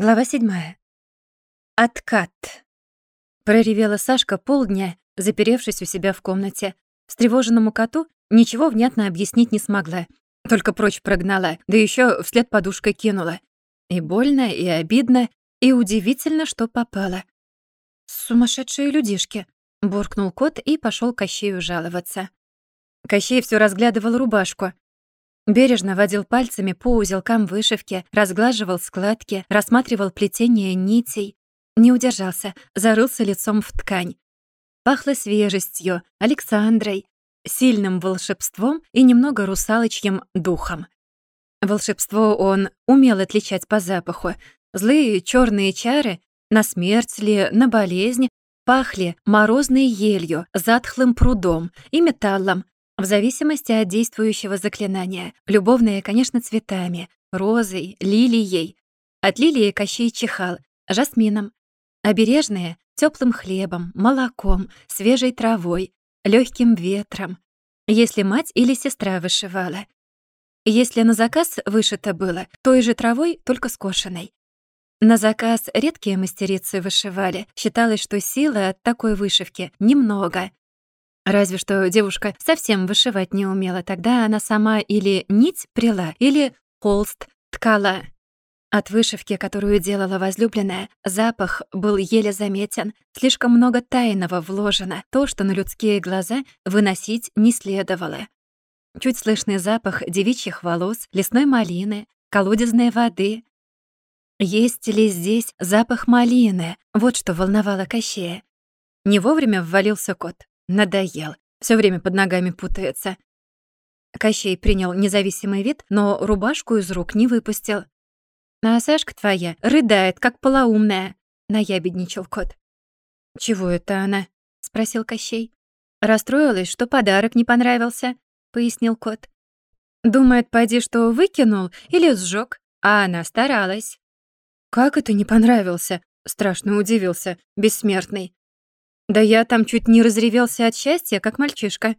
Глава седьмая. Откат. Проревела Сашка полдня, заперевшись у себя в комнате. Встревоженному коту ничего внятно объяснить не смогла. Только прочь прогнала, да еще вслед подушкой кинула. И больно, и обидно, и удивительно, что попало. «Сумасшедшие людишки», — буркнул кот и пошел Кощею жаловаться. Кощей все разглядывал рубашку, Бережно водил пальцами по узелкам вышивки, разглаживал складки, рассматривал плетение нитей. Не удержался, зарылся лицом в ткань. Пахло свежестью, Александрой, сильным волшебством и немного русалочьим духом. Волшебство он умел отличать по запаху. Злые черные чары, на смерть ли, на болезнь, пахли морозной елью, затхлым прудом и металлом, в зависимости от действующего заклинания. Любовные, конечно, цветами, розой, лилией. От лилии Кощей чихал, жасмином. Обережные — теплым хлебом, молоком, свежей травой, легким ветром. Если мать или сестра вышивала. Если на заказ вышито было, той же травой, только скошенной. На заказ редкие мастерицы вышивали. Считалось, что силы от такой вышивки немного. Разве что девушка совсем вышивать не умела, тогда она сама или нить прила, или холст ткала. От вышивки, которую делала возлюбленная, запах был еле заметен, слишком много тайного вложено, то, что на людские глаза выносить не следовало. Чуть слышный запах девичьих волос, лесной малины, колодезной воды. Есть ли здесь запах малины? Вот что волновало Кощея. Не вовремя ввалился кот. Надоел. Все время под ногами путается. Кощей принял независимый вид, но рубашку из рук не выпустил. «А Сашка твоя рыдает, как полоумная», — наябедничал кот. «Чего это она?» — спросил Кощей. «Расстроилась, что подарок не понравился», — пояснил кот. «Думает, поди, что выкинул или сжёг, а она старалась». «Как это не понравился?» — страшно удивился бессмертный. Да я там чуть не разревелся от счастья, как мальчишка.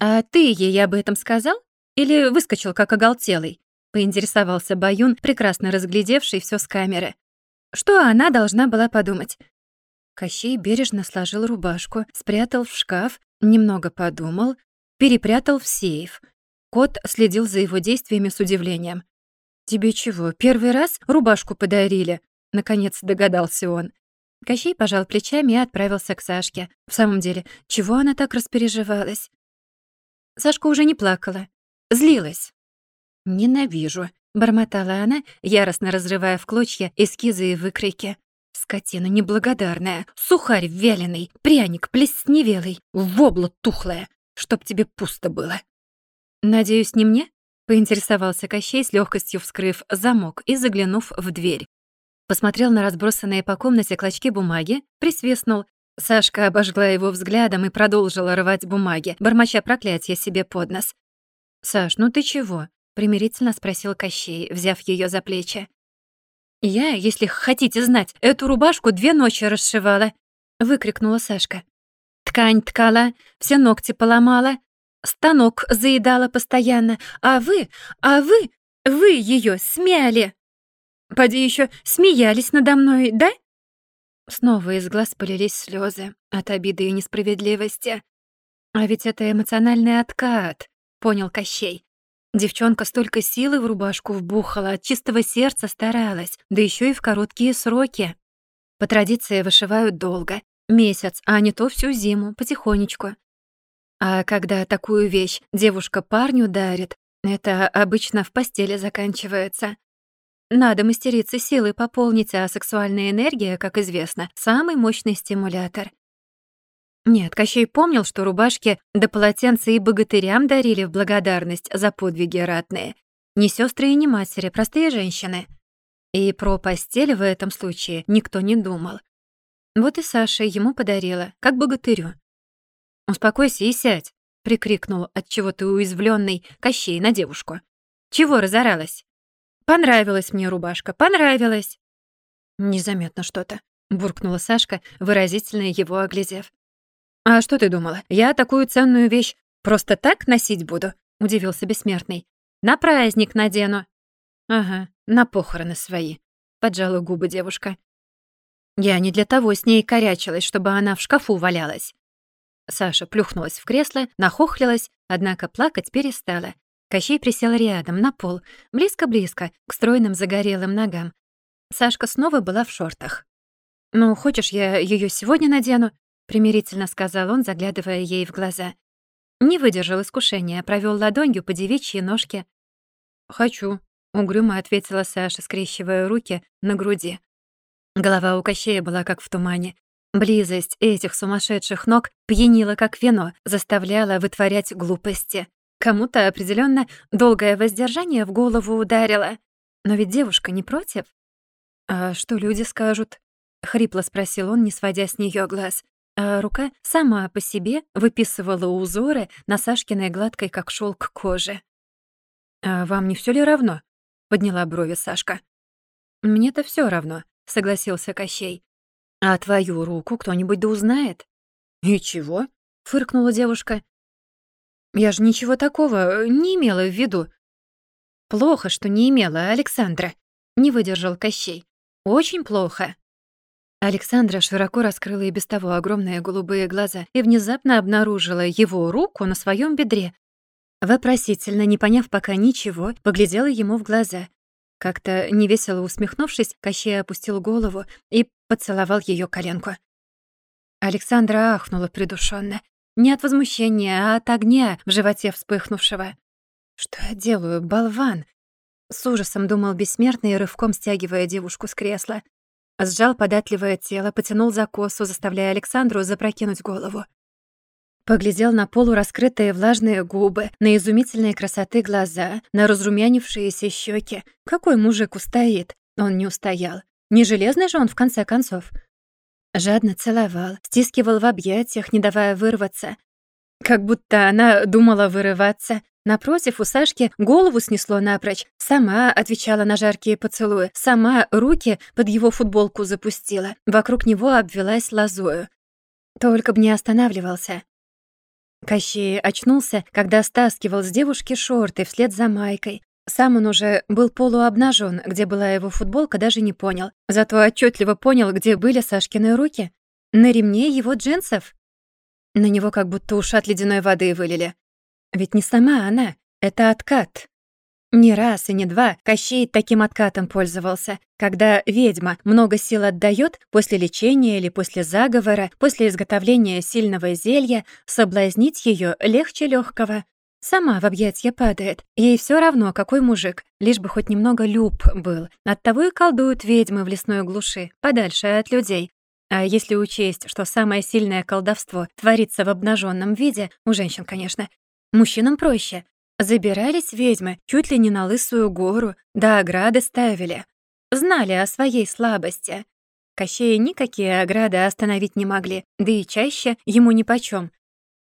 А ты ей об этом сказал? Или выскочил, как оголтелый? Поинтересовался Баюн, прекрасно разглядевший все с камеры. Что она должна была подумать? Кощей бережно сложил рубашку, спрятал в шкаф, немного подумал, перепрятал в сейф. Кот следил за его действиями с удивлением. «Тебе чего, первый раз рубашку подарили?» Наконец догадался он. Кощей пожал плечами и отправился к Сашке. В самом деле, чего она так распереживалась? Сашка уже не плакала. Злилась. «Ненавижу», — бормотала она, яростно разрывая в клочья эскизы и выкрики. «Скотина неблагодарная, сухарь вяленый, пряник плесневелый, вобла тухлая, чтоб тебе пусто было». «Надеюсь, не мне?» — поинтересовался Кощей с легкостью вскрыв замок и заглянув в дверь. Посмотрел на разбросанные по комнате клочки бумаги, присвистнул. Сашка обожгла его взглядом и продолжила рвать бумаги, бормоча проклятие себе под нос. «Саш, ну ты чего?» — примирительно спросил Кощей, взяв ее за плечи. «Я, если хотите знать, эту рубашку две ночи расшивала», — выкрикнула Сашка. «Ткань ткала, все ногти поломала, станок заедала постоянно, а вы, а вы, вы ее смяли!» Поди еще смеялись надо мной, да?» Снова из глаз полились слезы от обиды и несправедливости. «А ведь это эмоциональный откат», — понял Кощей. Девчонка столько силы в рубашку вбухала, от чистого сердца старалась, да еще и в короткие сроки. По традиции вышивают долго, месяц, а не то всю зиму, потихонечку. А когда такую вещь девушка парню дарит, это обычно в постели заканчивается. Надо мастерице силы пополнить, а сексуальная энергия, как известно, самый мощный стимулятор. Нет, Кощей помнил, что рубашки до полотенца и богатырям дарили в благодарность за подвиги ратные. Не сестры и не матери, простые женщины. И про постель в этом случае никто не думал. Вот и Саша ему подарила, как богатырю. «Успокойся и сядь», — прикрикнул от чего-то уязвленный Кощей на девушку. «Чего разоралась?» Понравилась мне рубашка, понравилась. Незаметно что-то, буркнула Сашка, выразительно его оглядев. А что ты думала? Я такую ценную вещь просто так носить буду? удивился бессмертный. На праздник надену. Ага, на похороны свои, поджала губы девушка. «Я не для того с ней корячилась, чтобы она в шкафу валялась». Саша плюхнулась в кресло, нахохлилась, однако плакать перестала. Кощей присел рядом, на пол, близко-близко, к стройным загорелым ногам. Сашка снова была в шортах. «Ну, хочешь, я ее сегодня надену?» — примирительно сказал он, заглядывая ей в глаза. Не выдержал искушения, провел ладонью по девичьей ножке. «Хочу», — угрюмо ответила Саша, скрещивая руки на груди. Голова у Кощея была как в тумане. Близость этих сумасшедших ног пьянила как вино, заставляла вытворять глупости. Кому-то определенно долгое воздержание в голову ударило. Но ведь девушка не против. «А что люди скажут?» — хрипло спросил он, не сводя с нее глаз. А рука сама по себе выписывала узоры на Сашкиной гладкой, как шелк кожи. «А вам не все ли равно?» — подняла брови Сашка. «Мне-то все равно», — согласился Кощей. «А твою руку кто-нибудь да узнает?» «И чего?» — фыркнула девушка. «Я же ничего такого не имела в виду». «Плохо, что не имела, Александра», — не выдержал Кощей. «Очень плохо». Александра широко раскрыла и без того огромные голубые глаза и внезапно обнаружила его руку на своем бедре. Вопросительно, не поняв пока ничего, поглядела ему в глаза. Как-то невесело усмехнувшись, Кощей опустил голову и поцеловал ее коленку. Александра ахнула придушенно, Не от возмущения, а от огня в животе вспыхнувшего. «Что я делаю, болван?» С ужасом думал бессмертный, рывком стягивая девушку с кресла. Сжал податливое тело, потянул за косу, заставляя Александру запрокинуть голову. Поглядел на полураскрытые влажные губы, на изумительные красоты глаза, на разрумянившиеся щеки. Какой мужик устоит? Он не устоял. Не железный же он, в конце концов. Жадно целовал, стискивал в объятиях, не давая вырваться. Как будто она думала вырываться, Напротив, у Сашки голову снесло напрочь. Сама отвечала на жаркие поцелуи, сама руки под его футболку запустила, вокруг него обвелась лозою. Только б не останавливался. Кощей очнулся, когда стаскивал с девушки шорты вслед за майкой. Сам он уже был полуобнажен, где была его футболка, даже не понял. Зато отчетливо понял, где были Сашкины руки. На ремне его джинсов. На него как будто ушат ледяной воды вылили. Ведь не сама она, это откат. Не раз и не два Кощей таким откатом пользовался, когда ведьма много сил отдает после лечения или после заговора, после изготовления сильного зелья, соблазнить ее легче легкого. Сама в объятья падает. Ей все равно, какой мужик, лишь бы хоть немного люб был. Оттого и колдуют ведьмы в лесной глуши, подальше от людей. А если учесть, что самое сильное колдовство творится в обнаженном виде, у женщин, конечно, Мужчинам проще. Забирались ведьмы чуть ли не на Лысую гору, да ограды ставили. Знали о своей слабости. Кощея никакие ограды остановить не могли, да и чаще ему нипочём.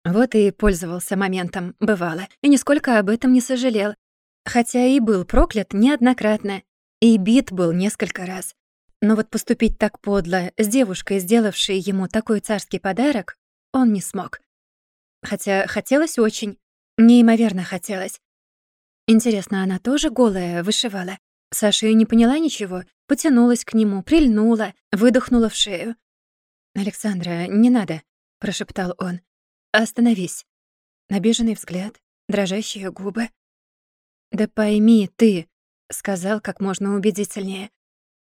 Вот и пользовался моментом, бывало, и нисколько об этом не сожалел. Хотя и был проклят неоднократно, и бит был несколько раз. Но вот поступить так подло с девушкой, сделавшей ему такой царский подарок, он не смог. Хотя хотелось очень. Неимоверно хотелось. Интересно, она тоже голая вышивала? Саша и не поняла ничего, потянулась к нему, прильнула, выдохнула в шею. «Александра, не надо», — прошептал он. «Остановись». Набеженный взгляд, дрожащие губы. «Да пойми ты», — сказал как можно убедительнее.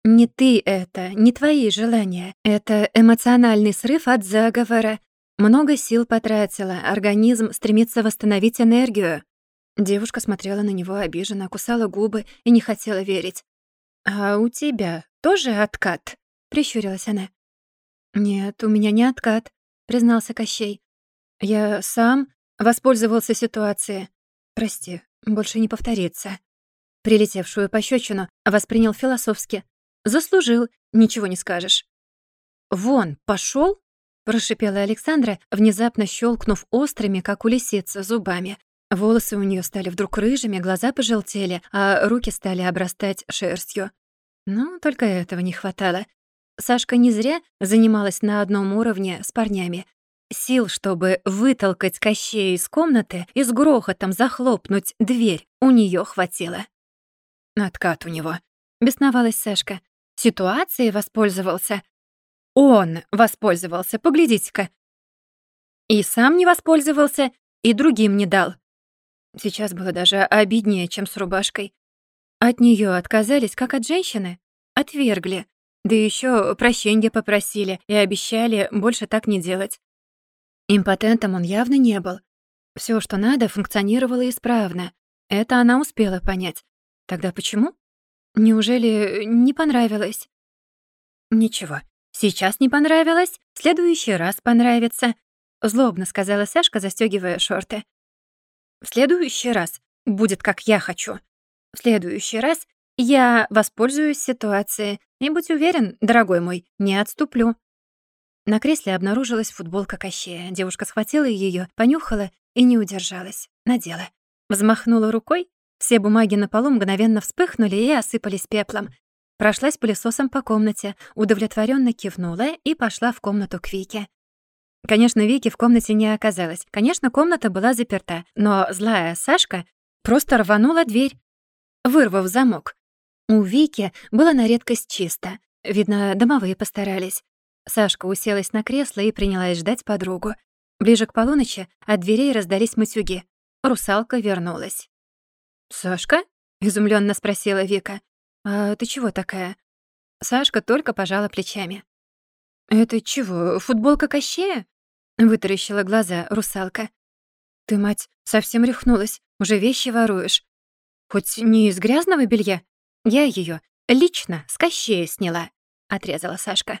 «Не ты это, не твои желания. Это эмоциональный срыв от заговора, много сил потратила, организм стремится восстановить энергию. Девушка смотрела на него обиженно, кусала губы и не хотела верить. «А у тебя тоже откат?» — прищурилась она. «Нет, у меня не откат», — признался Кощей. «Я сам воспользовался ситуацией. Прости, больше не повторится». Прилетевшую пощечину воспринял философски. «Заслужил, ничего не скажешь». «Вон, пошел прошипела Александра, внезапно щелкнув острыми, как у лисицы, зубами. Волосы у нее стали вдруг рыжими, глаза пожелтели, а руки стали обрастать шерстью. Ну, только этого не хватало. Сашка не зря занималась на одном уровне с парнями. Сил, чтобы вытолкать Кощея из комнаты и с грохотом захлопнуть дверь, у нее хватило. «Откат у него», — бесновалась Сашка. ситуацией воспользовался. Он воспользовался, поглядите-ка. И сам не воспользовался, и другим не дал. Сейчас было даже обиднее, чем с рубашкой. От нее отказались, как от женщины. Отвергли. Да еще прощения попросили и обещали больше так не делать. Импотентом он явно не был. Все, что надо, функционировало исправно. Это она успела понять. Тогда почему? Неужели не понравилось? Ничего, сейчас не понравилось, в следующий раз понравится. Злобно сказала Сашка, застегивая шорты. В следующий раз будет, как я хочу. В следующий раз я воспользуюсь ситуацией. И будь уверен, дорогой мой, не отступлю. На кресле обнаружилась футболка Кощея. Девушка схватила ее, понюхала и не удержалась. Надела. Взмахнула рукой. Все бумаги на полу мгновенно вспыхнули и осыпались пеплом. Прошлась пылесосом по комнате, удовлетворенно кивнула и пошла в комнату к Вике. Конечно, Вики в комнате не оказалось. Конечно, комната была заперта, но злая Сашка просто рванула дверь, вырвав замок. У Вики было на редкость чисто. Видно, домовые постарались. Сашка уселась на кресло и принялась ждать подругу. Ближе к полуночи от дверей раздались матюги. Русалка вернулась. «Сашка?» — изумленно спросила Вика. «А ты чего такая?» Сашка только пожала плечами. «Это чего, футболка Кощея?» — вытаращила глаза русалка. «Ты, мать, совсем рехнулась, уже вещи воруешь. Хоть не из грязного белья, я ее лично с Кощея сняла», — отрезала Сашка.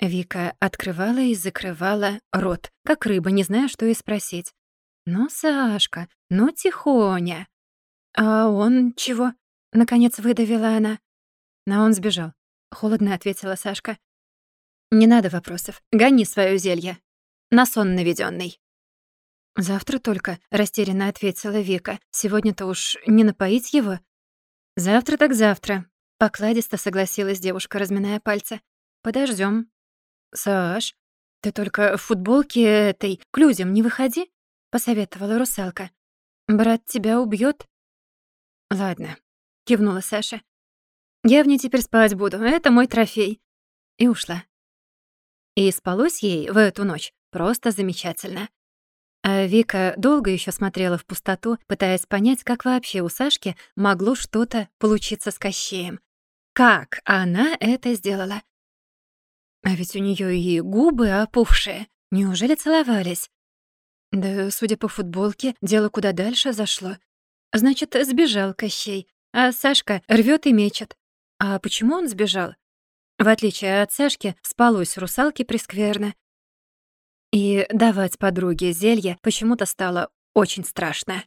Вика открывала и закрывала рот, как рыба, не зная, что и спросить. «Ну, Сашка, ну, тихоня!» «А он чего?» — наконец выдавила она. «На он сбежал», — холодно ответила Сашка. «Не надо вопросов. Гони свое зелье. На сон наведенный. «Завтра только», — растерянно ответила Вика. «Сегодня-то уж не напоить его?» «Завтра так завтра», — покладисто согласилась девушка, разминая пальцы. Подождем. «Саш, ты только в футболке этой к людям не выходи», — посоветовала русалка. «Брат тебя убьет. «Ладно», — кивнула Саша. «Я в ней теперь спать буду, это мой трофей». И ушла. И спалось ей в эту ночь просто замечательно. А Вика долго еще смотрела в пустоту, пытаясь понять, как вообще у Сашки могло что-то получиться с Кощеем. Как она это сделала? А ведь у нее и губы опухшие. Неужели целовались? Да, судя по футболке, дело куда дальше зашло. Значит, сбежал Кощей, а Сашка рвет и мечет. А почему он сбежал? В отличие от Сашки, спалось русалке прескверно. И давать подруге зелье почему-то стало очень страшно.